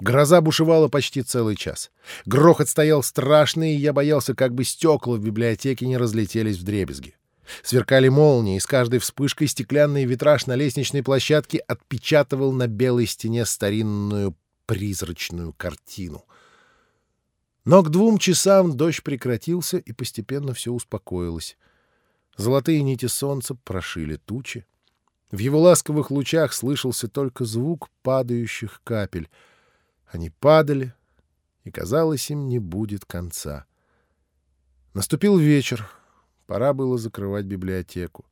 Гроза бушевала почти целый час. Грохот стоял страшный, и я боялся, как бы стекла в библиотеке не разлетелись в дребезги. Сверкали молнии, и с каждой вспышкой стеклянный витраж на лестничной площадке отпечатывал на белой стене старинную призрачную картину. Но к двум часам дождь прекратился, и постепенно все успокоилось. Золотые нити солнца прошили тучи. В его ласковых лучах слышался только звук падающих капель. Они падали, и, казалось, им не будет конца. Наступил вечер. Пора было закрывать библиотеку.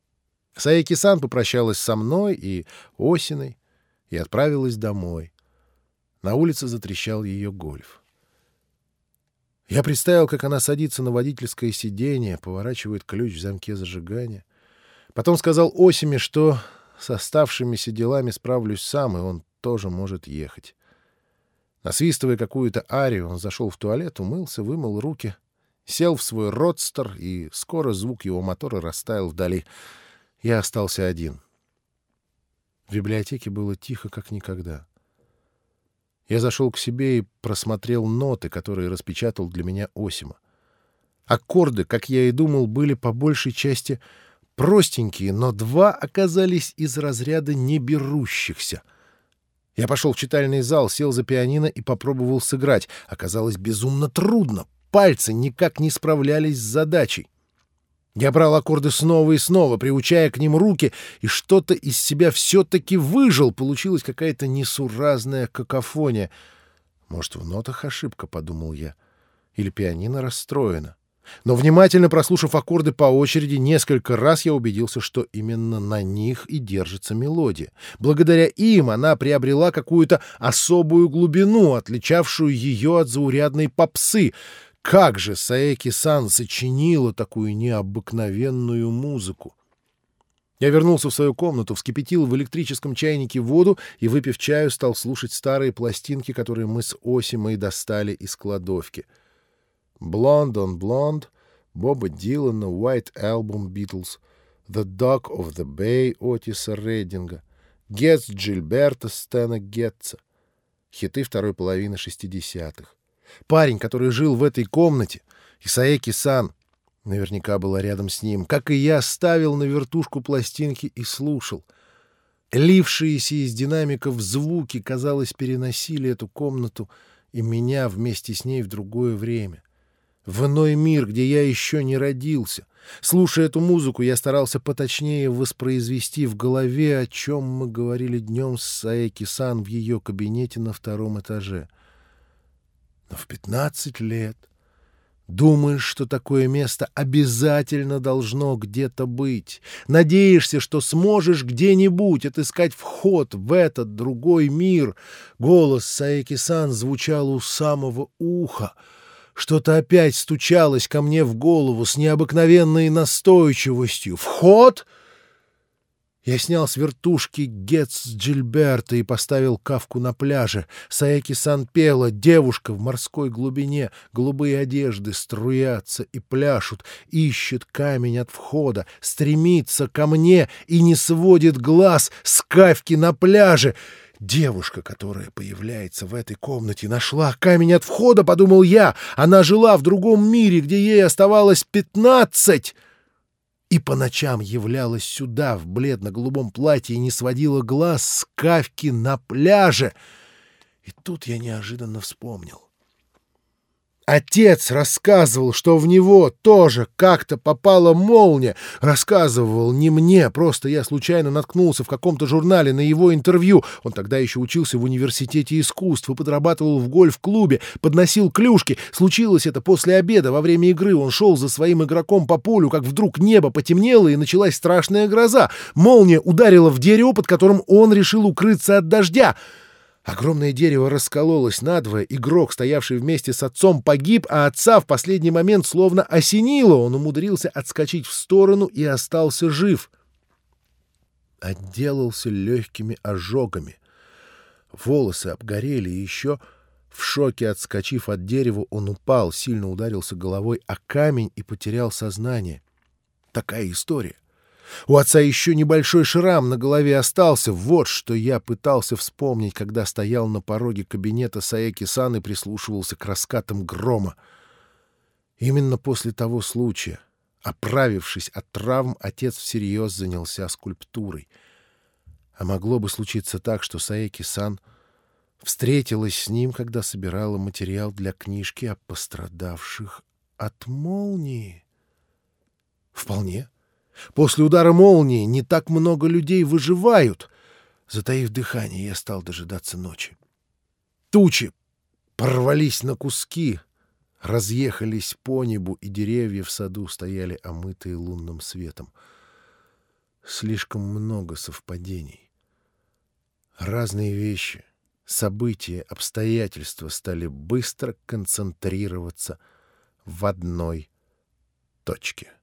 Саеки-сан попрощалась со мной и Осиной и отправилась домой. На улице затрещал ее гольф. Я представил, как она садится на водительское сиденье, поворачивает ключ в замке зажигания. Потом сказал Осиме, что с оставшимися делами справлюсь сам, и он тоже может ехать. Насвистывая какую-то арию, он зашел в туалет, умылся, вымыл руки, сел в свой родстер, и скоро звук его мотора растаял вдали. Я остался один. В библиотеке было тихо, как никогда. Я зашел к себе и просмотрел ноты, которые распечатал для меня Осима. Аккорды, как я и думал, были по большей части простенькие, но два оказались из разряда неберущихся. Я пошел в читальный зал, сел за пианино и попробовал сыграть. Оказалось безумно трудно. Пальцы никак не справлялись с задачей. Я брал аккорды снова и снова, приучая к ним руки, и что-то из себя все-таки выжил. Получилась какая-то несуразная какофония. Может, в нотах ошибка, — подумал я, — или пианино расстроено. Но внимательно прослушав аккорды по очереди, несколько раз я убедился, что именно на них и держится мелодия. Благодаря им она приобрела какую-то особую глубину, отличавшую ее от заурядной попсы — как же Саэки-сан сочинила такую необыкновенную музыку? Я вернулся в свою комнату, вскипятил в электрическом чайнике воду и, выпив чаю, стал слушать старые пластинки, которые мы с Осимой достали из кладовки. «Blonde on Blonde», Боба Дилана, White Album Beatles, «The Dog of the Bay» Отиса Рейдинга, «Гетц Джильберта» Стэна Гетца, хиты второй половины шестидесятых. Парень, который жил в этой комнате, Исаеки-сан, наверняка была рядом с ним, как и я, ставил на вертушку пластинки и слушал. Лившиеся из динамиков звуки, казалось, переносили эту комнату и меня вместе с ней в другое время. В иной мир, где я еще не родился. Слушая эту музыку, я старался поточнее воспроизвести в голове, о чем мы говорили днем с Саеки-сан в ее кабинете на втором этаже. Но в 15 лет думаешь, что такое место обязательно должно где-то быть. Надеешься, что сможешь где-нибудь отыскать вход в этот другой мир. Голос Саеки-сан звучал у самого уха. Что-то опять стучалось ко мне в голову с необыкновенной настойчивостью. «Вход!» Я снял с вертушки Гетц Джильберта и поставил кавку на пляже. Саеки-сан пела, девушка в морской глубине, голубые одежды струятся и пляшут, ищет камень от входа, стремится ко мне и не сводит глаз с кавки на пляже. Девушка, которая появляется в этой комнате, нашла камень от входа, подумал я. Она жила в другом мире, где ей оставалось пятнадцать и по ночам являлась сюда в бледно-голубом платье и не сводила глаз с кавки на пляже. И тут я неожиданно вспомнил. Отец рассказывал, что в него тоже как-то попала молния. Рассказывал не мне, просто я случайно наткнулся в каком-то журнале на его интервью. Он тогда еще учился в университете искусств и подрабатывал в гольф-клубе, подносил клюшки. Случилось это после обеда, во время игры. Он шел за своим игроком по полю, как вдруг небо потемнело и началась страшная гроза. Молния ударила в дерево, под которым он решил укрыться от дождя. Огромное дерево раскололось надвое, игрок, стоявший вместе с отцом, погиб, а отца в последний момент словно осенило. Он умудрился отскочить в сторону и остался жив. Отделался легкими ожогами. Волосы обгорели, и еще в шоке отскочив от дерева, он упал, сильно ударился головой о камень и потерял сознание. Такая история. У отца еще небольшой шрам на голове остался. Вот что я пытался вспомнить, когда стоял на пороге кабинета Саеки-сан и прислушивался к раскатам грома. Именно после того случая, оправившись от травм, отец всерьез занялся скульптурой. А могло бы случиться так, что Саеки-сан встретилась с ним, когда собирала материал для книжки о пострадавших от молнии. Вполне. После удара молнии не так много людей выживают. Затаив дыхание, я стал дожидаться ночи. Тучи порвались на куски, разъехались по небу, и деревья в саду стояли омытые лунным светом. Слишком много совпадений. Разные вещи, события, обстоятельства стали быстро концентрироваться в одной точке.